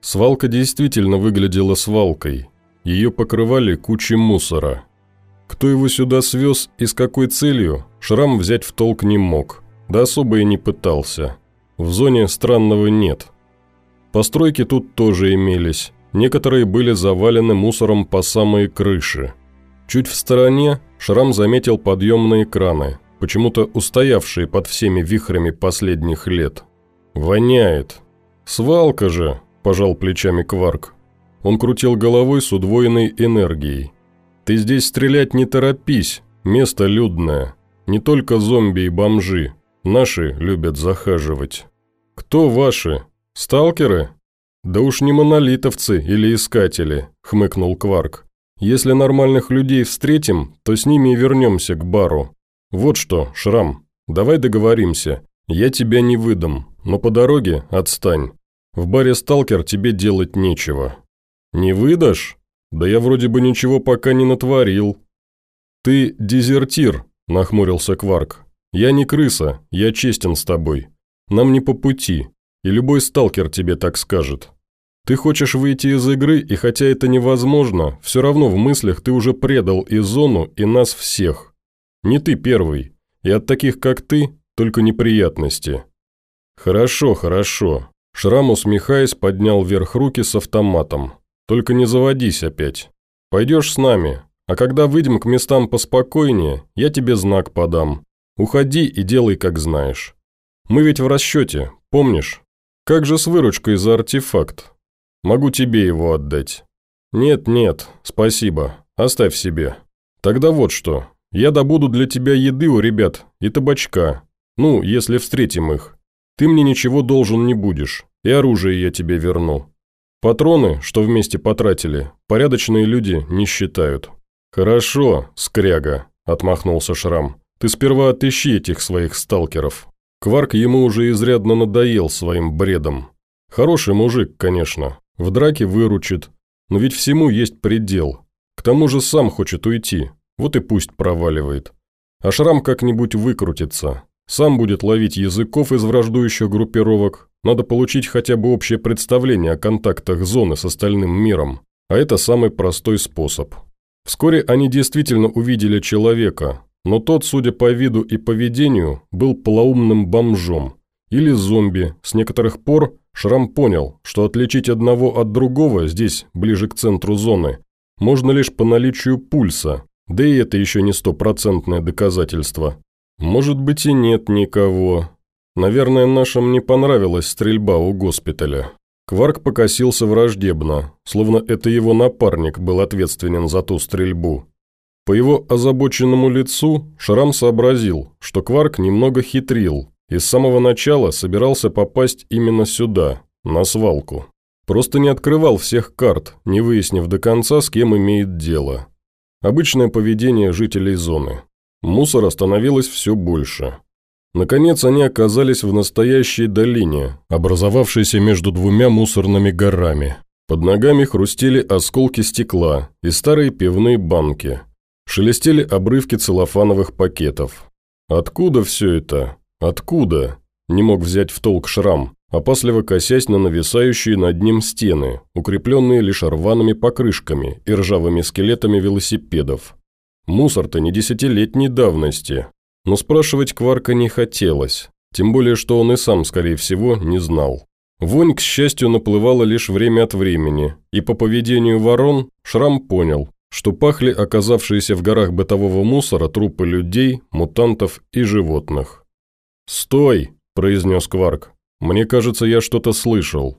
Свалка действительно выглядела свалкой. Ее покрывали кучи мусора. Кто его сюда свез и с какой целью, Шрам взять в толк не мог, да особо и не пытался. В зоне странного нет. Постройки тут тоже имелись, некоторые были завалены мусором по самые крыши. Чуть в стороне Шрам заметил подъемные краны, почему-то устоявшие под всеми вихрями последних лет. «Воняет. Свалка же!» – пожал плечами Кварк. Он крутил головой с удвоенной энергией. «Ты здесь стрелять не торопись, место людное. Не только зомби и бомжи. Наши любят захаживать». «Кто ваши? Сталкеры?» «Да уж не монолитовцы или искатели», – хмыкнул Кварк. «Если нормальных людей встретим, то с ними и вернемся к бару. Вот что, Шрам, давай договоримся. Я тебя не выдам, но по дороге отстань. В баре «Сталкер» тебе делать нечего». «Не выдашь? Да я вроде бы ничего пока не натворил». «Ты дезертир», – нахмурился Кварк. «Я не крыса, я честен с тобой. Нам не по пути, и любой сталкер тебе так скажет. Ты хочешь выйти из игры, и хотя это невозможно, все равно в мыслях ты уже предал и зону, и нас всех. Не ты первый, и от таких, как ты, только неприятности». «Хорошо, хорошо». Шрам, усмехаясь, поднял вверх руки с автоматом. «Только не заводись опять. Пойдешь с нами, а когда выйдем к местам поспокойнее, я тебе знак подам. Уходи и делай, как знаешь. Мы ведь в расчете, помнишь? Как же с выручкой за артефакт? Могу тебе его отдать». «Нет, нет, спасибо, оставь себе. Тогда вот что, я добуду для тебя еды у ребят и табачка, ну, если встретим их. Ты мне ничего должен не будешь, и оружие я тебе верну. Патроны, что вместе потратили, порядочные люди не считают». «Хорошо, скряга», – отмахнулся Шрам. «Ты сперва отыщи этих своих сталкеров». Кварк ему уже изрядно надоел своим бредом. Хороший мужик, конечно, в драке выручит, но ведь всему есть предел. К тому же сам хочет уйти, вот и пусть проваливает. А Шрам как-нибудь выкрутится, сам будет ловить языков из враждующих группировок. Надо получить хотя бы общее представление о контактах зоны с остальным миром. А это самый простой способ. Вскоре они действительно увидели человека, но тот, судя по виду и поведению, был полоумным бомжом. Или зомби. С некоторых пор Шрам понял, что отличить одного от другого здесь, ближе к центру зоны, можно лишь по наличию пульса, да и это еще не стопроцентное доказательство. «Может быть и нет никого. Наверное, нашим не понравилась стрельба у госпиталя». Кварк покосился враждебно, словно это его напарник был ответственен за ту стрельбу. По его озабоченному лицу Шрам сообразил, что Кварк немного хитрил и с самого начала собирался попасть именно сюда, на свалку. Просто не открывал всех карт, не выяснив до конца, с кем имеет дело. Обычное поведение жителей зоны. Мусора становилось все больше. Наконец они оказались в настоящей долине, образовавшейся между двумя мусорными горами. Под ногами хрустели осколки стекла и старые пивные банки. Шелестели обрывки целлофановых пакетов. Откуда все это? Откуда? Не мог взять в толк шрам, опасливо косясь на нависающие над ним стены, укрепленные лишь рваными покрышками и ржавыми скелетами велосипедов. Мусор-то не десятилетней давности. Но спрашивать Кварка не хотелось, тем более, что он и сам, скорее всего, не знал. Вонь, к счастью, наплывала лишь время от времени, и по поведению ворон Шрам понял, что пахли оказавшиеся в горах бытового мусора трупы людей, мутантов и животных. «Стой!» – произнес Кварк. «Мне кажется, я что-то слышал».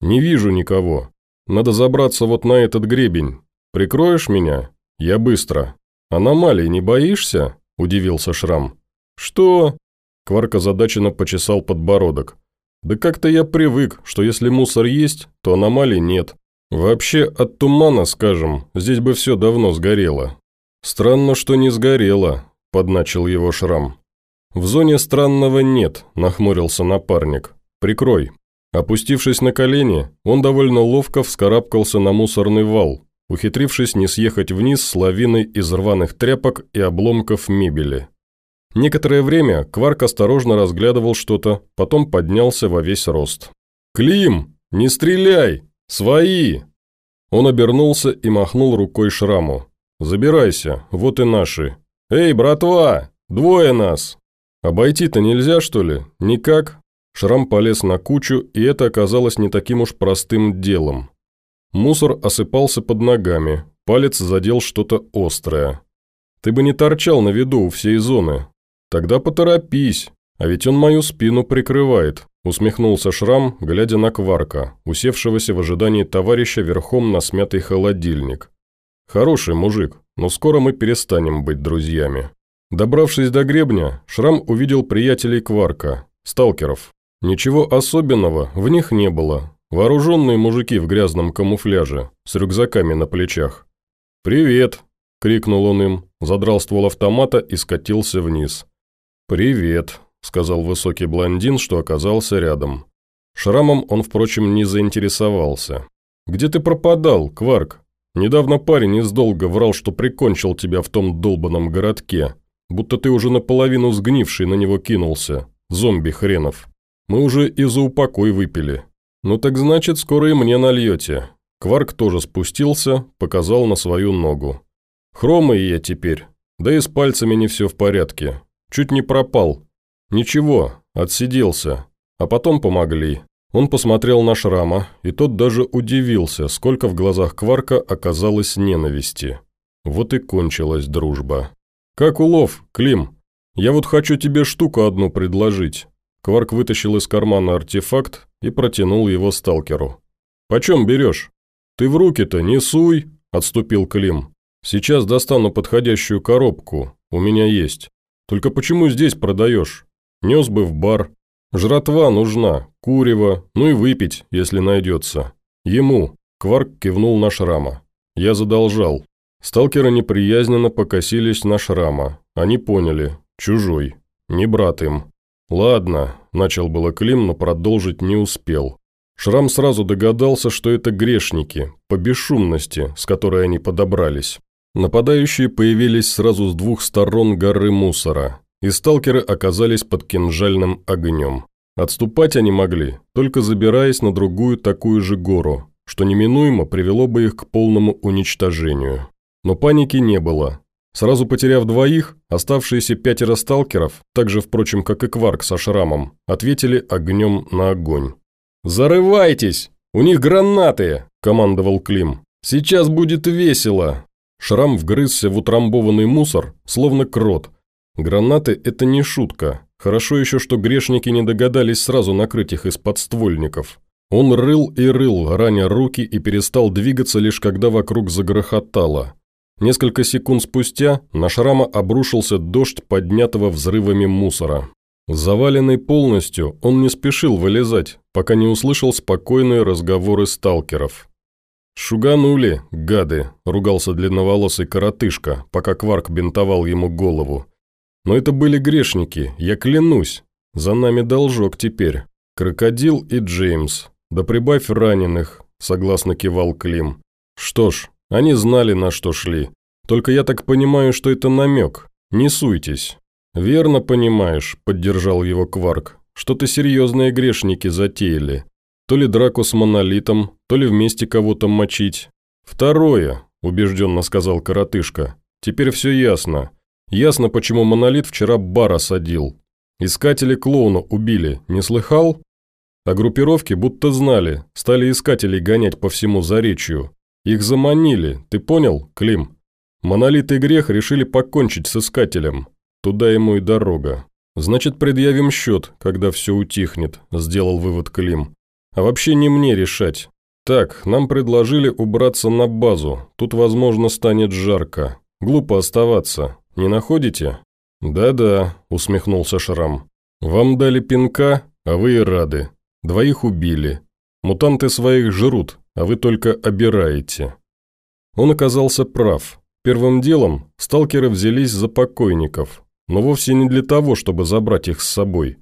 «Не вижу никого. Надо забраться вот на этот гребень. Прикроешь меня? Я быстро». «Аномалий не боишься?» – удивился Шрам. «Что?» – Кварк озадаченно почесал подбородок. «Да как-то я привык, что если мусор есть, то аномалий нет. Вообще, от тумана, скажем, здесь бы все давно сгорело». «Странно, что не сгорело», – подначил его Шрам. «В зоне странного нет», – нахмурился напарник. «Прикрой». Опустившись на колени, он довольно ловко вскарабкался на мусорный вал, ухитрившись не съехать вниз с лавиной из рваных тряпок и обломков мебели. Некоторое время Кварк осторожно разглядывал что-то, потом поднялся во весь рост. «Клим, не стреляй!» «Свои!» Он обернулся и махнул рукой шраму. «Забирайся, вот и наши. Эй, братва, двое нас!» «Обойти-то нельзя, что ли? Никак?» Шрам полез на кучу, и это оказалось не таким уж простым делом. Мусор осыпался под ногами, палец задел что-то острое. «Ты бы не торчал на виду у всей зоны. Тогда поторопись, а ведь он мою спину прикрывает», усмехнулся Шрам, глядя на Кварка, усевшегося в ожидании товарища верхом на смятый холодильник. «Хороший мужик, но скоро мы перестанем быть друзьями». Добравшись до гребня, Шрам увидел приятелей Кварка, сталкеров. Ничего особенного в них не было. Вооруженные мужики в грязном камуфляже, с рюкзаками на плечах. «Привет!» – крикнул он им, задрал ствол автомата и скатился вниз. «Привет!» – сказал высокий блондин, что оказался рядом. Шрамом он, впрочем, не заинтересовался. «Где ты пропадал, Кварк? Недавно парень из долга врал, что прикончил тебя в том долбанном городке будто ты уже наполовину сгнивший на него кинулся, зомби хренов. Мы уже и за упокой выпили. Ну так значит, скоро и мне нальете». Кварк тоже спустился, показал на свою ногу. «Хромый я теперь, да и с пальцами не все в порядке. Чуть не пропал. Ничего, отсиделся. А потом помогли». Он посмотрел на Шрама, и тот даже удивился, сколько в глазах Кварка оказалось ненависти. Вот и кончилась дружба. «Как улов, Клим? Я вот хочу тебе штуку одну предложить». Кварк вытащил из кармана артефакт и протянул его сталкеру. «Почем берешь?» «Ты в руки-то не суй», – отступил Клим. «Сейчас достану подходящую коробку, у меня есть. Только почему здесь продаешь? Нес бы в бар. Жратва нужна, курево, ну и выпить, если найдется. Ему», – Кварк кивнул на шрама. «Я задолжал». Сталкеры неприязненно покосились на шрама. Они поняли. Чужой. Не брат им. «Ладно», – начал было Клим, но продолжить не успел. Шрам сразу догадался, что это грешники, по бесшумности, с которой они подобрались. Нападающие появились сразу с двух сторон горы мусора, и сталкеры оказались под кинжальным огнем. Отступать они могли, только забираясь на другую такую же гору, что неминуемо привело бы их к полному уничтожению. Но паники не было. Сразу потеряв двоих, оставшиеся пятеро сталкеров, так же, впрочем, как и Кварк со шрамом, ответили огнем на огонь. «Зарывайтесь! У них гранаты!» – командовал Клим. «Сейчас будет весело!» Шрам вгрызся в утрамбованный мусор, словно крот. Гранаты – это не шутка. Хорошо еще, что грешники не догадались сразу накрыть их из подствольников. Он рыл и рыл, раня руки, и перестал двигаться лишь когда вокруг загрохотало. Несколько секунд спустя на шрама обрушился дождь поднятого взрывами мусора. Заваленный полностью, он не спешил вылезать, пока не услышал спокойные разговоры сталкеров. «Шуганули, гады», – ругался длинноволосый коротышка, пока Кварк бинтовал ему голову. «Но это были грешники, я клянусь. За нами должок теперь. Крокодил и Джеймс. Да прибавь раненых», – согласно кивал Клим. «Что ж, они знали, на что шли. Только я так понимаю, что это намек. Не суйтесь». «Верно понимаешь», – поддержал его Кварк. «Что-то серьезные грешники затеяли. То ли драку с монолитом, то ли вместе кого-то мочить». «Второе», – убежденно сказал коротышка. «Теперь все ясно. Ясно, почему монолит вчера бар осадил. Искатели клоуна убили, не слыхал?» А группировки будто знали, стали искателей гонять по всему заречью. Их заманили, ты понял, Клим? Монолит и грех решили покончить с искателем. Туда ему и дорога. Значит, предъявим счет, когда все утихнет, сделал вывод Клим. А вообще не мне решать. Так, нам предложили убраться на базу. Тут, возможно, станет жарко. Глупо оставаться. Не находите? Да-да, усмехнулся Шрам. Вам дали пинка, а вы и рады. Двоих убили. Мутанты своих жрут, а вы только обираете». Он оказался прав. Первым делом сталкеры взялись за покойников, но вовсе не для того, чтобы забрать их с собой.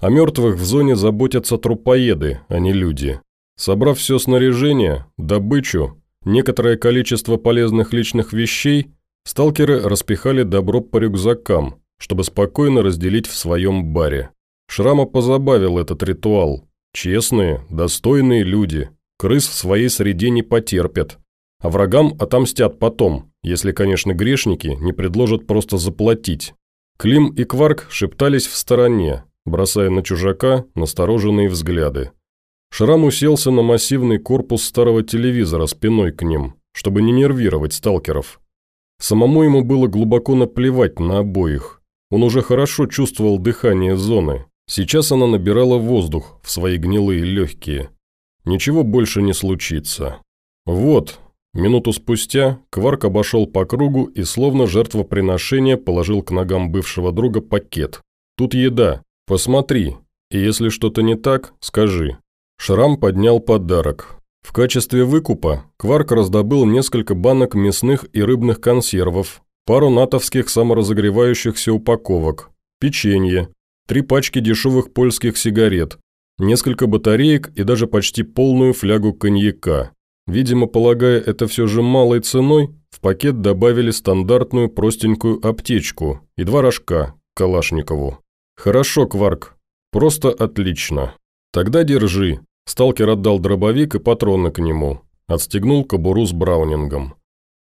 О мертвых в зоне заботятся трупоеды, а не люди. Собрав все снаряжение, добычу, некоторое количество полезных личных вещей, сталкеры распихали добро по рюкзакам, чтобы спокойно разделить в своем баре. Шрама позабавил этот ритуал. Честные, достойные люди, крыс в своей среде не потерпят. А врагам отомстят потом, если, конечно, грешники не предложат просто заплатить. Клим и Кварк шептались в стороне, бросая на чужака настороженные взгляды. Шрам уселся на массивный корпус старого телевизора спиной к ним, чтобы не нервировать сталкеров. Самому ему было глубоко наплевать на обоих. Он уже хорошо чувствовал дыхание зоны. Сейчас она набирала воздух в свои гнилые легкие. Ничего больше не случится. Вот, минуту спустя, Кварк обошел по кругу и словно жертвоприношение положил к ногам бывшего друга пакет. Тут еда. Посмотри. И если что-то не так, скажи. Шрам поднял подарок. В качестве выкупа Кварк раздобыл несколько банок мясных и рыбных консервов, пару натовских саморазогревающихся упаковок, печенье, три пачки дешевых польских сигарет, несколько батареек и даже почти полную флягу коньяка. Видимо, полагая это все же малой ценой, в пакет добавили стандартную простенькую аптечку и два рожка Калашникову. «Хорошо, Кварк. Просто отлично. Тогда держи. Сталкер отдал дробовик и патроны к нему. Отстегнул кобуру с браунингом.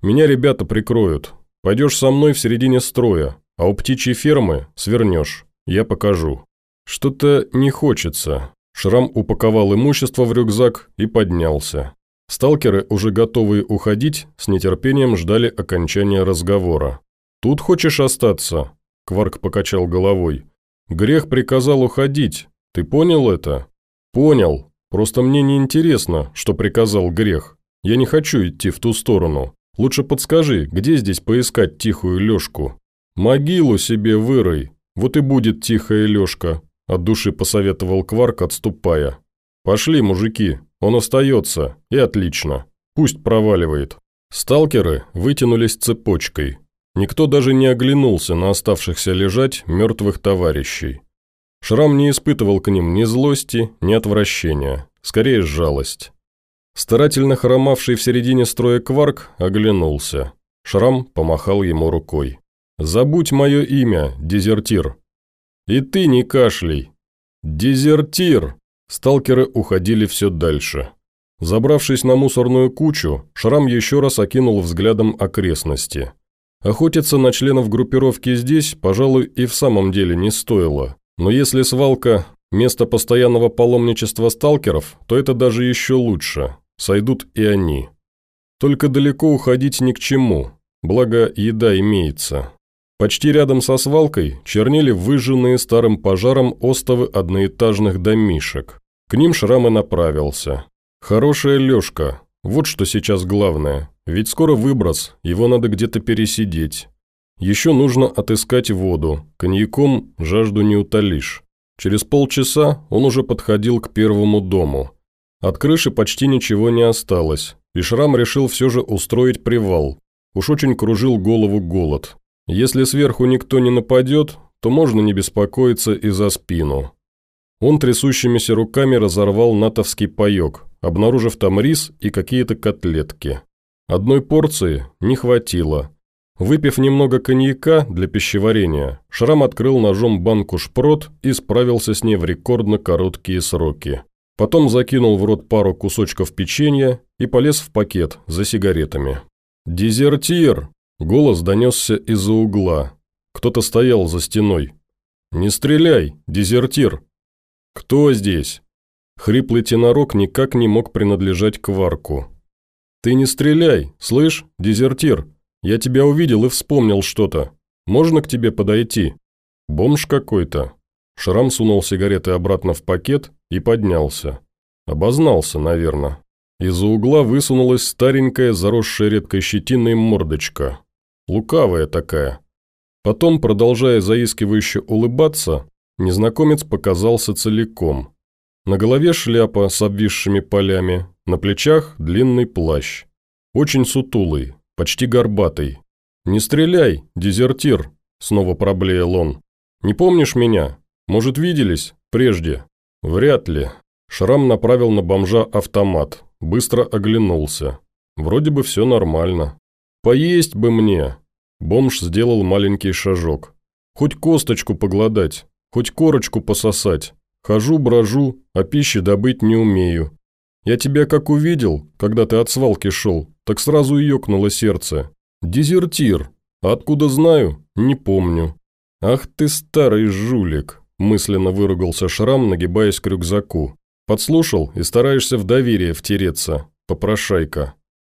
«Меня ребята прикроют. Пойдешь со мной в середине строя, а у птичьей фермы свернешь. Я покажу». «Что-то не хочется». Шрам упаковал имущество в рюкзак и поднялся. Сталкеры, уже готовые уходить, с нетерпением ждали окончания разговора. «Тут хочешь остаться?» Кварк покачал головой. «Грех приказал уходить. Ты понял это?» «Понял. Просто мне не интересно, что приказал грех. Я не хочу идти в ту сторону. Лучше подскажи, где здесь поискать тихую Лёшку? Могилу себе вырой, вот и будет тихая Лёшка», – от души посоветовал Кварк, отступая. «Пошли, мужики, он остается, и отлично. Пусть проваливает». Сталкеры вытянулись цепочкой. Никто даже не оглянулся на оставшихся лежать мертвых товарищей. Шрам не испытывал к ним ни злости, ни отвращения, скорее жалость. Старательно хромавший в середине строя кварк оглянулся. Шрам помахал ему рукой. «Забудь мое имя, дезертир». «И ты не кашляй». «Дезертир!» Сталкеры уходили все дальше. Забравшись на мусорную кучу, Шрам еще раз окинул взглядом окрестности. Охотиться на членов группировки здесь, пожалуй, и в самом деле не стоило. Но если свалка – место постоянного паломничества сталкеров, то это даже еще лучше. Сойдут и они. Только далеко уходить ни к чему, благо еда имеется. Почти рядом со свалкой чернели выжженные старым пожаром остовы одноэтажных домишек. К ним Шрам и направился. Хорошая лёжка, вот что сейчас главное. Ведь скоро выброс, его надо где-то пересидеть. Еще нужно отыскать воду, коньяком жажду не утолишь. Через полчаса он уже подходил к первому дому. От крыши почти ничего не осталось, и Шрам решил все же устроить привал. Уж очень кружил голову голод. Если сверху никто не нападет, то можно не беспокоиться и за спину. Он трясущимися руками разорвал натовский паек, обнаружив там рис и какие-то котлетки. Одной порции не хватило – Выпив немного коньяка для пищеварения, Шрам открыл ножом банку шпрот и справился с ней в рекордно короткие сроки. Потом закинул в рот пару кусочков печенья и полез в пакет за сигаретами. «Дезертир!» – голос донесся из-за угла. Кто-то стоял за стеной. «Не стреляй, дезертир!» «Кто здесь?» Хриплый тенорок никак не мог принадлежать Кварку. «Ты не стреляй, слышь, дезертир!» Я тебя увидел и вспомнил что-то. Можно к тебе подойти?» «Бомж какой-то». Шрам сунул сигареты обратно в пакет и поднялся. Обознался, наверное. Из-за угла высунулась старенькая, заросшая редкой щетиной мордочка. Лукавая такая. Потом, продолжая заискивающе улыбаться, незнакомец показался целиком. На голове шляпа с обвисшими полями, на плечах длинный плащ. Очень сутулый, почти горбатый. «Не стреляй, дезертир!» – снова проблеял он. «Не помнишь меня? Может, виделись? Прежде?» «Вряд ли». Шрам направил на бомжа автомат, быстро оглянулся. Вроде бы все нормально. «Поесть бы мне!» Бомж сделал маленький шажок. «Хоть косточку погладать, хоть корочку пососать. Хожу, брожу, а пищи добыть не умею. Я тебя как увидел, когда ты от свалки шел, так сразу ёкнуло сердце. Дезертир. Откуда знаю? Не помню. Ах ты старый жулик, мысленно выругался Шрам, нагибаясь к рюкзаку. Подслушал и стараешься в доверие втереться. Попрошайка.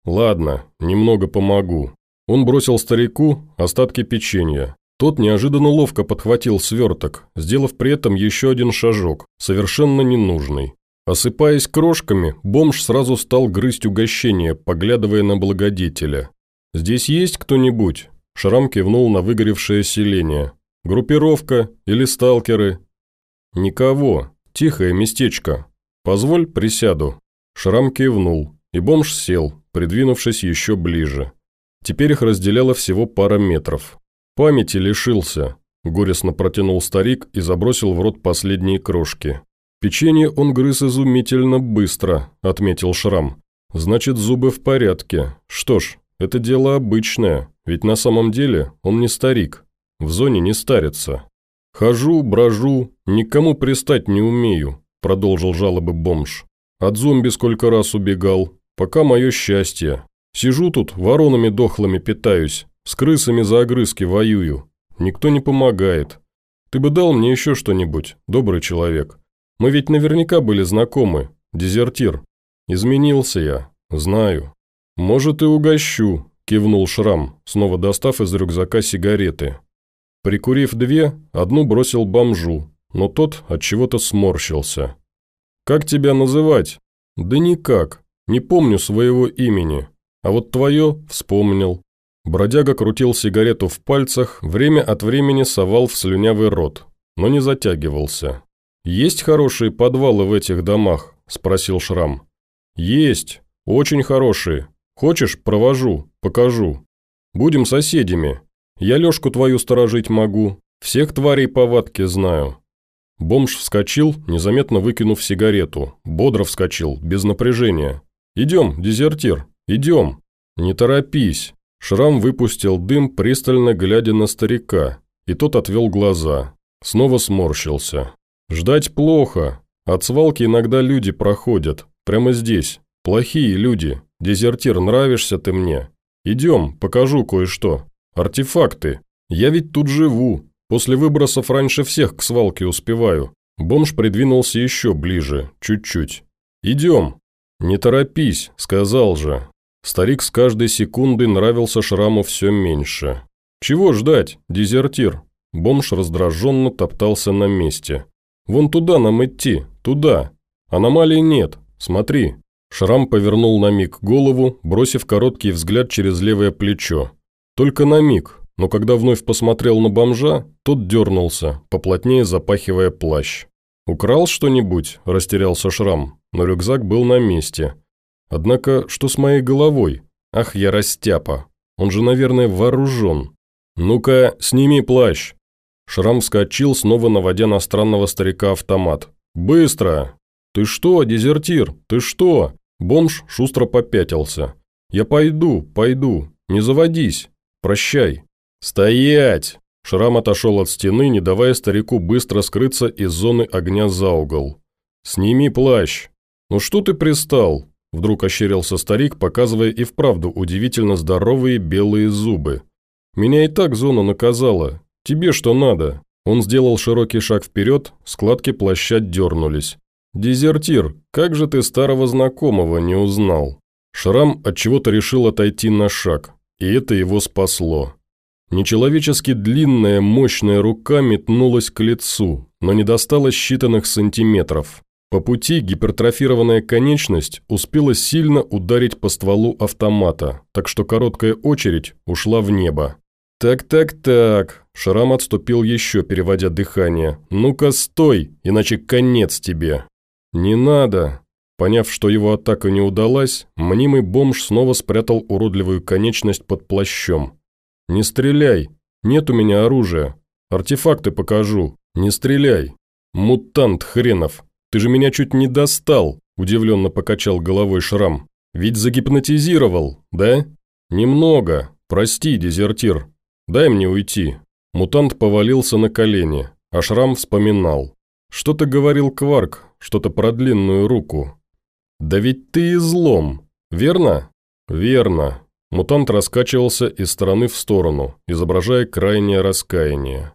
Ладно, немного помогу. Он бросил старику остатки печенья. Тот неожиданно ловко подхватил сверток, сделав при этом еще один шажок, совершенно ненужный. Осыпаясь крошками, бомж сразу стал грызть угощение, поглядывая на благодетеля. «Здесь есть кто-нибудь?» Шрам кивнул на выгоревшее селение. «Группировка или сталкеры?» «Никого. Тихое местечко. Позволь, присяду». Шрам кивнул, и бомж сел, придвинувшись еще ближе. Теперь их разделяло всего пара метров. «Памяти лишился», – горестно протянул старик и забросил в рот последние крошки. «Печенье он грыз изумительно быстро», – отметил Шрам. «Значит, зубы в порядке. Что ж, это дело обычное, ведь на самом деле он не старик. В зоне не старится. Хожу, брожу, никому пристать не умею», – продолжил жалобы бомж. «От зомби сколько раз убегал. Пока мое счастье. Сижу тут, воронами дохлыми питаюсь, с крысами за огрызки воюю. Никто не помогает. Ты бы дал мне еще что-нибудь, добрый человек. Мы ведь наверняка были знакомы. Дезертир. Изменился я. Знаю. Может, и угощу, кивнул Шрам, снова достав из рюкзака сигареты. Прикурив две, одну бросил бомжу, но тот от чего-то сморщился. «Как тебя называть?» «Да никак. Не помню своего имени. А вот твое вспомнил. Бродяга крутил сигарету в пальцах, время от времени совал в слюнявый рот, но не затягивался. «Есть хорошие подвалы в этих домах?» – спросил Шрам. «Есть. Очень хорошие. Хочешь, провожу, покажу. Будем соседями. Я Лешку твою сторожить могу. Всех тварей повадки знаю». Бомж вскочил, незаметно выкинув сигарету. Бодро вскочил, без напряжения. «Идем, дезертир, идем». «Не торопись. Шрам выпустил дым, пристально глядя на старика, и тот отвел глаза. Снова сморщился. «Ждать плохо. От свалки иногда люди проходят. Прямо здесь. Плохие люди. Дезертир, нравишься ты мне. Идем, покажу кое-что. Артефакты. Я ведь тут живу. После выбросов раньше всех к свалке успеваю». Бомж придвинулся еще ближе, чуть-чуть. «Идем». «Не торопись», — сказал же. Старик с каждой секундой нравился Шраму все меньше. «Чего ждать, дезертир?» Бомж раздраженно топтался на месте. «Вон туда нам идти, туда. Аномалий нет, смотри». Шрам повернул на миг голову, бросив короткий взгляд через левое плечо. Только на миг, но когда вновь посмотрел на бомжа, тот дернулся, поплотнее запахивая плащ. «Украл что-нибудь?» – растерялся Шрам, но рюкзак был на месте – Однако, что с моей головой? Ах, я растяпа. Он же, наверное, вооружен. Ну-ка, сними плащ. Шрам вскочил, снова наводя на странного старика автомат. «Быстро!» «Ты что, дезертир? Ты что?» Бомж шустро попятился. «Я пойду, пойду. Не заводись. Прощай». «Стоять!» Шрам отошел от стены, не давая старику быстро скрыться из зоны огня за угол. «Сними плащ». «Ну что ты пристал? Вдруг ощерился старик, показывая и вправду удивительно здоровые белые зубы. «Меня и так зона наказала. Тебе что надо?» Он сделал широкий шаг вперед, складки плаща дернулись. «Дезертир, как же ты старого знакомого не узнал?» Шрам отчего-то решил отойти на шаг, и это его спасло. Нечеловечески длинная, мощная рука метнулась к лицу, но не достала считанных сантиметров. По пути гипертрофированная конечность успела сильно ударить по стволу автомата, так что короткая очередь ушла в небо. «Так-так-так», Шрам отступил еще, переводя дыхание. «Ну-ка, стой, иначе конец тебе». «Не надо». Поняв, что его атака не удалась, мнимый бомж снова спрятал уродливую конечность под плащом. «Не стреляй. Нет у меня оружия. Артефакты покажу. Не стреляй. Мутант хренов. Ты же меня чуть не достал», – удивленно покачал головой Шрам. «Ведь загипнотизировал, да?» «Немного. Прости, дезертир. Дай мне уйти». Мутант повалился на колени, а Шрам вспоминал. Что-то говорил Кварк, что-то про длинную руку. «Да ведь ты излом, верно?» «Верно». Мутант раскачивался из стороны в сторону, изображая крайнее раскаяние.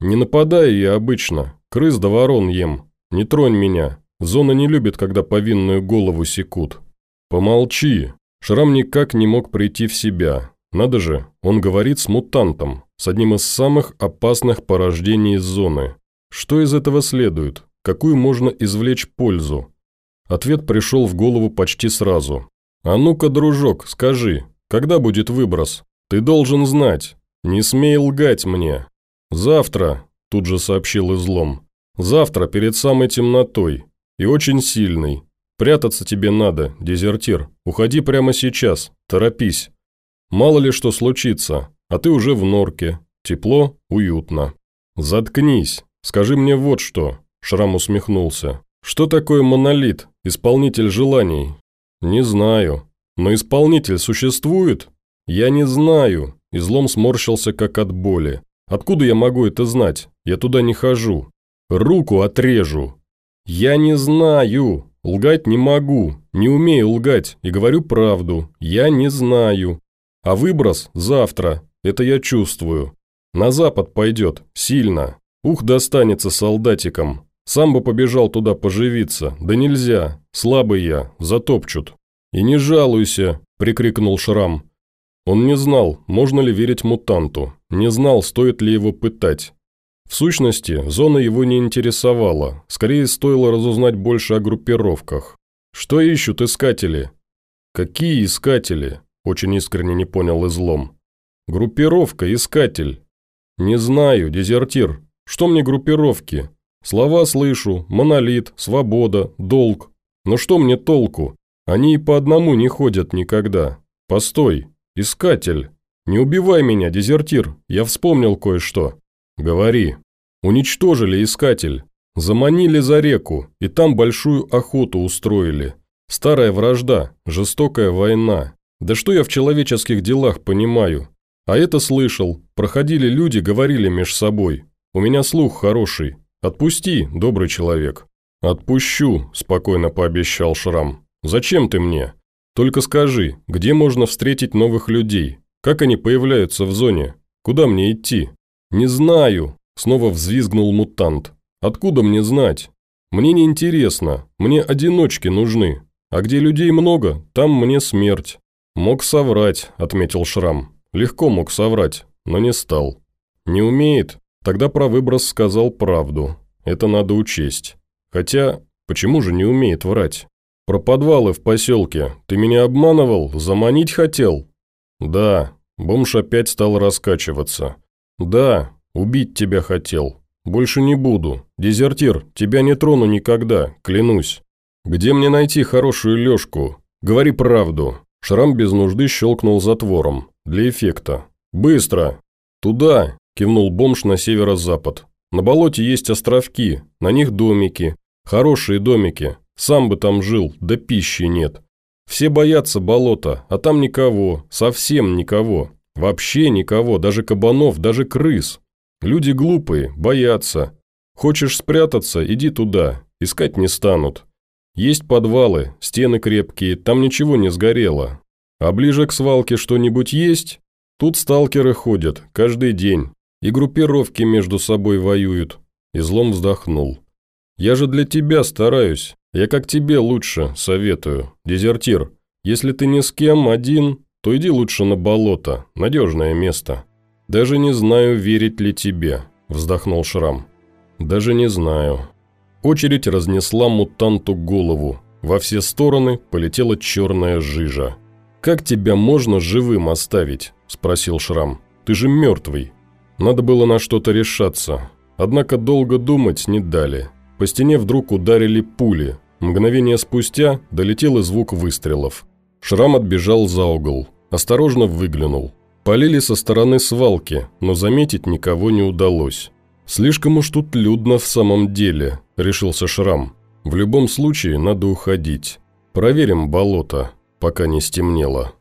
«Не нападаю я обычно, крыс да ворон ем. Не тронь меня. Зона не любит, когда повинную голову секут». «Помолчи». Шрам никак не мог прийти в себя. Надо же, он говорит с мутантом, с одним из самых опасных порождений зоны. Что из этого следует? Какую можно извлечь пользу? Ответ пришел в голову почти сразу. «А ну-ка, дружок, скажи, когда будет выброс? Ты должен знать. Не смей лгать мне. Завтра», – тут же сообщил излом. «Завтра перед самой темнотой. И очень сильный. Прятаться тебе надо, дезертир. Уходи прямо сейчас. Торопись. Мало ли что случится, а ты уже в норке. Тепло, уютно. Заткнись. Скажи мне вот что». Шрам усмехнулся. «Что такое монолит, исполнитель желаний?» «Не знаю. Но исполнитель существует?» «Я не знаю». Излом сморщился как от боли. «Откуда я могу это знать? Я туда не хожу. Руку отрежу». «Я не знаю. Лгать не могу. Не умею лгать. И говорю правду. Я не знаю. А выброс завтра. Это я чувствую. На запад пойдет. Сильно. Ух, достанется солдатикам. Сам бы побежал туда поживиться, да нельзя, слабый я, затопчут. И не жалуйся, прикрикнул Шрам. Он не знал, можно ли верить мутанту, не знал, стоит ли его пытать. В сущности, зона его не интересовала, скорее стоило разузнать больше о группировках. Что ищут искатели? Какие искатели? Очень искренне не понял излом. Группировка, искатель. Не знаю, дезертир. Что мне группировки? Слова слышу, монолит, свобода, долг. Но что мне толку? Они и по одному не ходят никогда. Постой, искатель. Не убивай меня, дезертир, я вспомнил кое-что. Говори. Уничтожили искатель. Заманили за реку, и там большую охоту устроили. Старая вражда, жестокая война. Да что я в человеческих делах понимаю? А это слышал. Проходили люди, говорили меж собой. У меня слух хороший, «Отпусти, добрый человек». «Отпущу», – спокойно пообещал Шрам. «Зачем ты мне? Только скажи, где можно встретить новых людей? Как они появляются в зоне? Куда мне идти?» «Не знаю», – снова взвизгнул мутант. «Откуда мне знать? Мне не интересно, мне одиночки нужны. А где людей много, там мне смерть». «Мог соврать», – отметил Шрам. «Легко мог соврать, но не стал». «Не умеет? Тогда про выброс сказал правду. Это надо учесть. Хотя, почему же не умеет врать? Про подвалы в поселке. Ты меня обманывал? Заманить хотел? Да. Бомж опять стал раскачиваться. Да, убить тебя хотел. Больше не буду. Дезертир, тебя не трону никогда, клянусь. Где мне найти хорошую лёжку? Говори правду. Шрам без нужды щелкнул затвором. Для эффекта. Быстро. Туда, кивнул бомж на северо-запад. «На болоте есть островки, на них домики. Хорошие домики. Сам бы там жил, да пищи нет. Все боятся болота, а там никого, совсем никого. Вообще никого, даже кабанов, даже крыс. Люди глупые, боятся. Хочешь спрятаться, иди туда, искать не станут. Есть подвалы, стены крепкие, там ничего не сгорело. А ближе к свалке что-нибудь есть? Тут сталкеры ходят, каждый день. И группировки между собой воюют». Излом вздохнул. «Я же для тебя стараюсь. Я как тебе лучше советую. Дезертир, если ты ни с кем один, то иди лучше на болото, надежное место». «Даже не знаю, верить ли тебе», – вздохнул Шрам. «Даже не знаю». Очередь разнесла мутанту голову. Во все стороны полетела черная жижа. «Как тебя можно живым оставить?» – спросил Шрам. «Ты же мертвый». Надо было на что-то решаться. Однако долго думать не дали. По стене вдруг ударили пули. Мгновение спустя долетел и звук выстрелов. Шрам отбежал за угол. Осторожно выглянул. Полили со стороны свалки, но заметить никого не удалось. «Слишком уж тут людно в самом деле», – решился Шрам. «В любом случае надо уходить. Проверим болото, пока не стемнело».